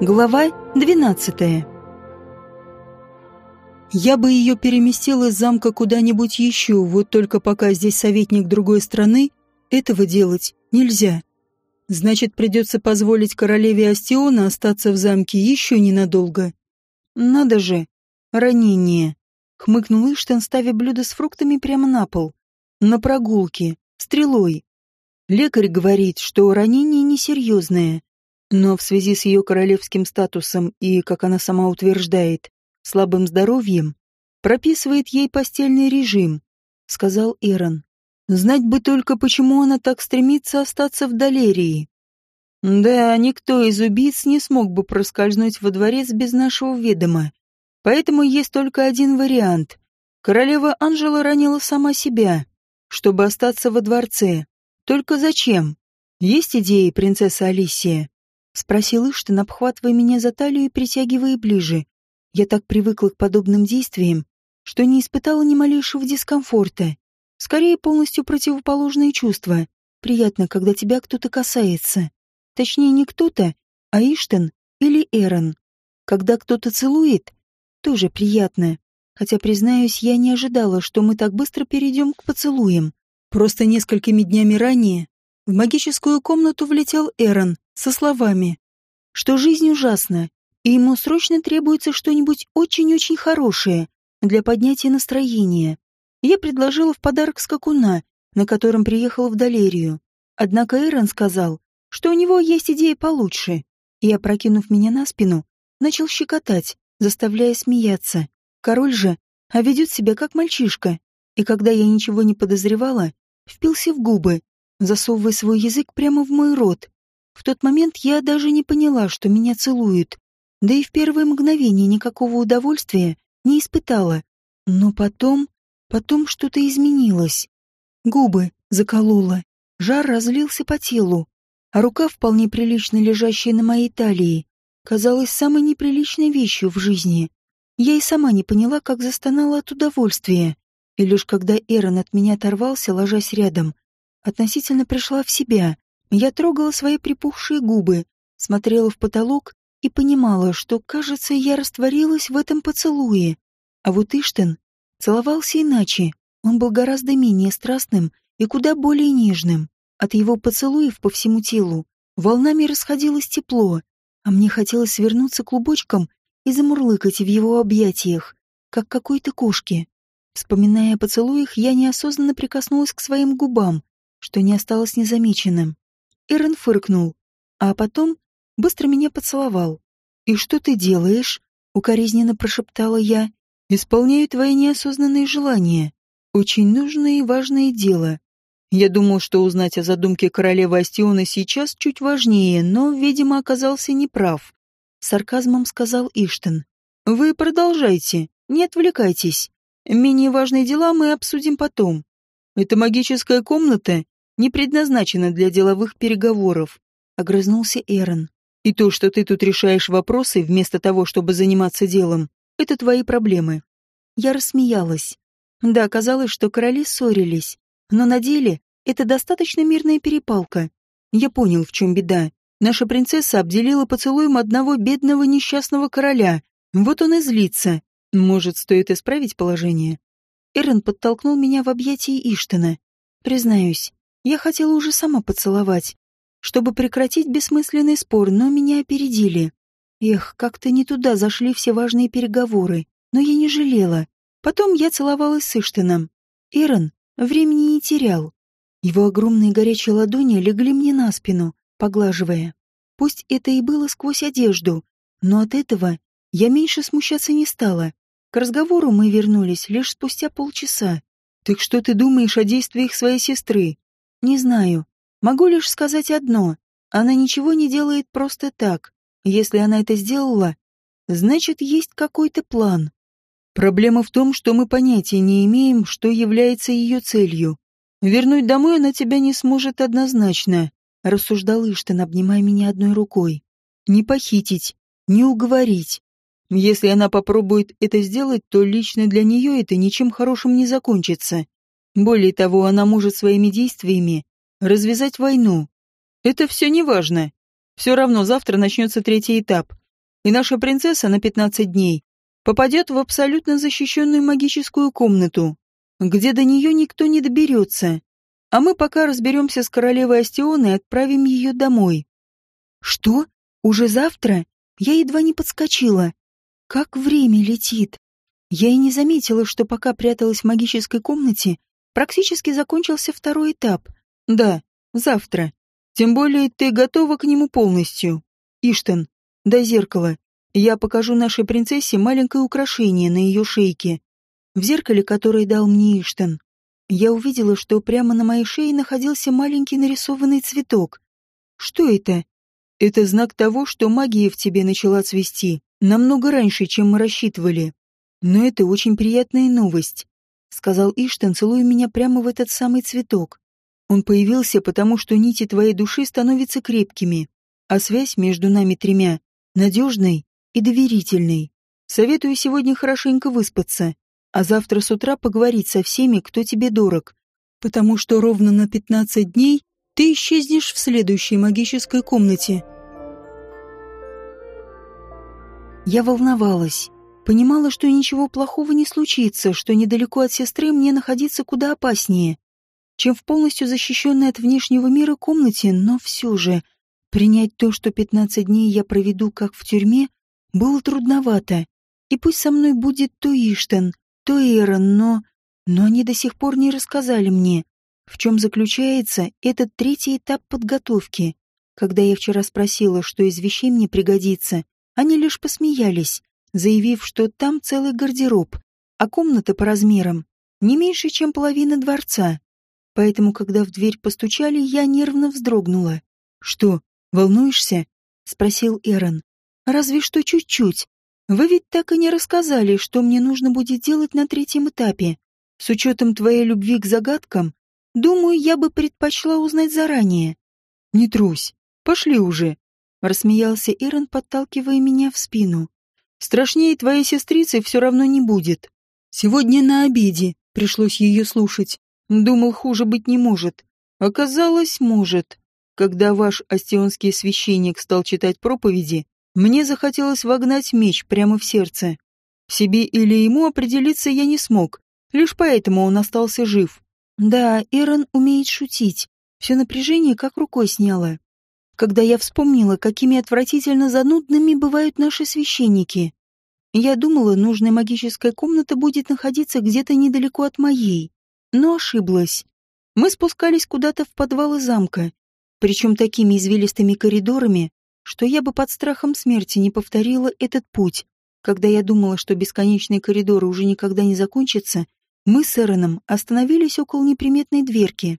Глава 12 Я бы ее переместил из замка куда-нибудь еще, вот только пока здесь советник другой страны, этого делать нельзя. Значит, придется позволить королеве Астиона остаться в замке еще ненадолго. Надо же, ранение. Хмыкнул Иштен, ставя блюдо с фруктами прямо на пол. На прогулке, стрелой. Лекарь говорит, что ранение несерьезное, но в связи с ее королевским статусом и, как она сама утверждает, слабым здоровьем, прописывает ей постельный режим, сказал Эрон. Знать бы только, почему она так стремится остаться в Далерии. Да, никто из убийц не смог бы проскользнуть во дворец без нашего ведома. Поэтому есть только один вариант. Королева Анжела ранила сама себя, чтобы остаться во дворце. Только зачем? Есть идеи, принцесса Алисия? Спросил Иштин, обхватывая меня за талию и притягивая ближе. Я так привыкла к подобным действиям, что не испытала ни малейшего дискомфорта. Скорее, полностью противоположные чувства. Приятно, когда тебя кто-то касается. Точнее, не кто-то, а Иштен или Эрон. Когда кто-то целует, тоже приятно. Хотя, признаюсь, я не ожидала, что мы так быстро перейдем к поцелуям. Просто несколькими днями ранее в магическую комнату влетел Эрон со словами, что жизнь ужасна, и ему срочно требуется что-нибудь очень-очень хорошее для поднятия настроения. Я предложила в подарок скакуна, на котором приехала в Далерию. Однако Эрон сказал, что у него есть идея получше, и, опрокинув меня на спину, начал щекотать, заставляя смеяться. Король же, а ведет себя как мальчишка, и когда я ничего не подозревала, впился в губы, засовывая свой язык прямо в мой рот. В тот момент я даже не поняла, что меня целуют, да и в первое мгновение никакого удовольствия не испытала. Но потом, потом что-то изменилось. Губы заколола, жар разлился по телу, а рука, вполне прилично лежащая на моей талии, казалась самой неприличной вещью в жизни. Я и сама не поняла, как застонала от удовольствия. И лишь когда Эрон от меня оторвался, ложась рядом, относительно пришла в себя, я трогала свои припухшие губы, смотрела в потолок и понимала, что, кажется, я растворилась в этом поцелуе. А вот Иштен целовался иначе. Он был гораздо менее страстным и куда более нежным. От его поцелуев по всему телу волнами расходилось тепло, а мне хотелось свернуться клубочком и замурлыкать в его объятиях, как какой-то кошке. Вспоминая о поцелуях, я неосознанно прикоснулась к своим губам, что не осталось незамеченным. Эрен фыркнул, а потом быстро меня поцеловал. «И что ты делаешь?» — укоризненно прошептала я. «Исполняю твои неосознанные желания. Очень нужное и важное дело. Я думал, что узнать о задумке королевы Астиона сейчас чуть важнее, но, видимо, оказался неправ. Сарказмом сказал Иштен. «Вы продолжайте, не отвлекайтесь. Менее важные дела мы обсудим потом. Эта магическая комната не предназначена для деловых переговоров», — огрызнулся Эрон. «И то, что ты тут решаешь вопросы вместо того, чтобы заниматься делом, это твои проблемы». Я рассмеялась. Да, оказалось, что короли ссорились, но на деле это достаточно мирная перепалка. Я понял, в чем беда. Наша принцесса обделила поцелуем одного бедного несчастного короля. Вот он и злится. Может, стоит исправить положение? Эрен подтолкнул меня в объятия Иштена. Признаюсь, я хотела уже сама поцеловать, чтобы прекратить бессмысленный спор, но меня опередили. Эх, как-то не туда зашли все важные переговоры, но я не жалела. Потом я целовалась с Иштеном. Эрен времени не терял. Его огромные горячие ладони легли мне на спину, поглаживая. Пусть это и было сквозь одежду, но от этого я меньше смущаться не стала. К разговору мы вернулись лишь спустя полчаса. «Так что ты думаешь о действиях своей сестры?» «Не знаю. Могу лишь сказать одно. Она ничего не делает просто так. Если она это сделала, значит, есть какой-то план. Проблема в том, что мы понятия не имеем, что является ее целью. Вернуть домой она тебя не сможет однозначно рассуждал Иштен, обнимая меня одной рукой. Не похитить, не уговорить. Если она попробует это сделать, то лично для нее это ничем хорошим не закончится. Более того, она может своими действиями развязать войну. Это все не важно. Все равно завтра начнется третий этап, и наша принцесса на 15 дней попадет в абсолютно защищенную магическую комнату, где до нее никто не доберется. А мы пока разберемся с королевой Астионой и отправим ее домой. Что? Уже завтра? Я едва не подскочила. Как время летит. Я и не заметила, что пока пряталась в магической комнате, практически закончился второй этап. Да, завтра. Тем более ты готова к нему полностью. Иштен, до зеркала. Я покажу нашей принцессе маленькое украшение на ее шейке. В зеркале, которое дал мне Иштен, я увидела, что прямо на моей шее находился маленький нарисованный цветок. Что это? Это знак того, что магия в тебе начала цвести намного раньше, чем мы рассчитывали. Но это очень приятная новость, сказал Иштен, целуя меня прямо в этот самый цветок. Он появился потому, что нити твоей души становятся крепкими, а связь между нами тремя надежной и доверительной. Советую сегодня хорошенько выспаться, а завтра с утра поговорить со всеми, кто тебе дорог, потому что ровно на 15 дней ты исчезнешь в следующей магической комнате. Я волновалась. Понимала, что ничего плохого не случится, что недалеко от сестры мне находиться куда опаснее, чем в полностью защищенной от внешнего мира комнате, но все же принять то, что 15 дней я проведу как в тюрьме, было трудновато. И пусть со мной будет то Иштен, то Эрон, но... Но они до сих пор не рассказали мне, в чем заключается этот третий этап подготовки. Когда я вчера спросила, что из вещей мне пригодится, они лишь посмеялись, заявив, что там целый гардероб, а комната по размерам не меньше, чем половина дворца. Поэтому, когда в дверь постучали, я нервно вздрогнула. «Что, волнуешься?» — спросил Эрон. «Разве что чуть-чуть. Вы ведь так и не рассказали, что мне нужно будет делать на третьем этапе. С учетом твоей любви к загадкам, Думаю, я бы предпочла узнать заранее. Не трусь. Пошли уже. Рассмеялся Ирон, подталкивая меня в спину. Страшнее твоей сестрицы все равно не будет. Сегодня на обеде пришлось ее слушать. Думал, хуже быть не может. Оказалось, может. Когда ваш астионский священник стал читать проповеди, мне захотелось вогнать меч прямо в сердце. Себе или ему определиться я не смог, лишь поэтому он остался жив. Да, Эрон умеет шутить. Все напряжение как рукой сняло. Когда я вспомнила, какими отвратительно занудными бывают наши священники. Я думала, нужная магическая комната будет находиться где-то недалеко от моей. Но ошиблась. Мы спускались куда-то в подвалы замка, причем такими извилистыми коридорами, что я бы под страхом смерти не повторила этот путь. Когда я думала, что бесконечные коридоры уже никогда не закончатся, мы с Эроном остановились около неприметной дверки.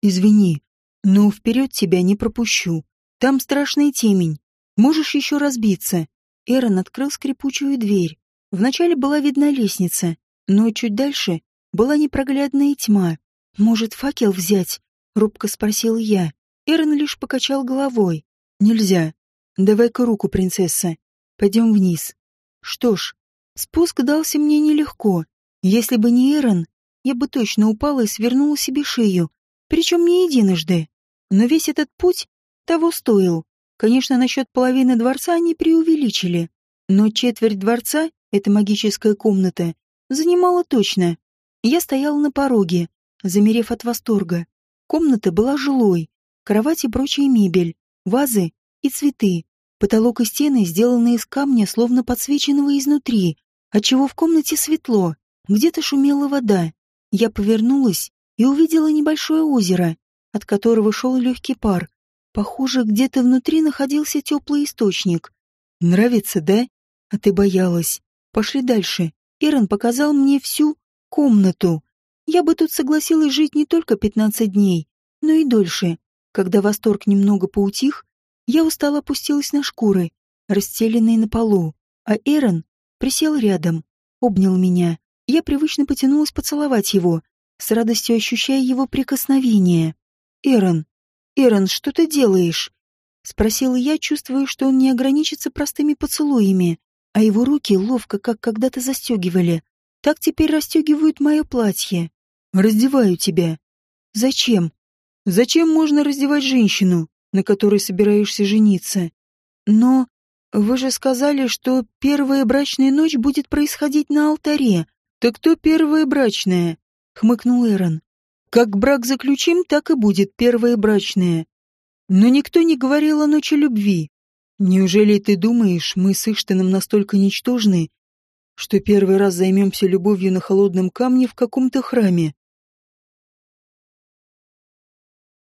«Извини, но вперед тебя не пропущу. Там страшная темень. Можешь еще разбиться». Эрон открыл скрипучую дверь. Вначале была видна лестница, но чуть дальше была непроглядная тьма. «Может, факел взять?» — робко спросил я. Эрон лишь покачал головой. «Нельзя. Давай-ка руку, принцесса. Пойдем вниз». Что ж, спуск дался мне нелегко. Если бы не Эрон, я бы точно упала и свернула себе шею, причем не единожды. Но весь этот путь того стоил. Конечно, насчет половины дворца они преувеличили, но четверть дворца, эта магическая комната, занимала точно. Я стояла на пороге, замерев от восторга. Комната была жилой, кровать и прочая мебель, вазы и цветы. Потолок и стены сделаны из камня, словно подсвеченного изнутри, отчего в комнате светло. Где-то шумела вода. Я повернулась и увидела небольшое озеро, от которого шел легкий пар. Похоже, где-то внутри находился теплый источник. Нравится, да? А ты боялась. Пошли дальше. Ирон показал мне всю комнату. Я бы тут согласилась жить не только 15 дней, но и дольше. Когда восторг немного поутих, я устало опустилась на шкуры, расстеленные на полу, а Эрон присел рядом, обнял меня. Я привычно потянулась поцеловать его, с радостью ощущая его прикосновение. «Эрон, Эрон, что ты делаешь?» Спросила я, чувствуя, что он не ограничится простыми поцелуями, а его руки ловко, как когда-то застегивали. Так теперь расстегивают мое платье. «Раздеваю тебя». «Зачем?» «Зачем можно раздевать женщину, на которой собираешься жениться?» «Но...» вы же сказали, что первая брачная ночь будет происходить на алтаре. Так кто первая брачная? Хмыкнул Эрон. Как брак заключим, так и будет первая брачная. Но никто не говорил о ночи любви. Неужели ты думаешь, мы с Иштином настолько ничтожны, что первый раз займемся любовью на холодном камне в каком-то храме?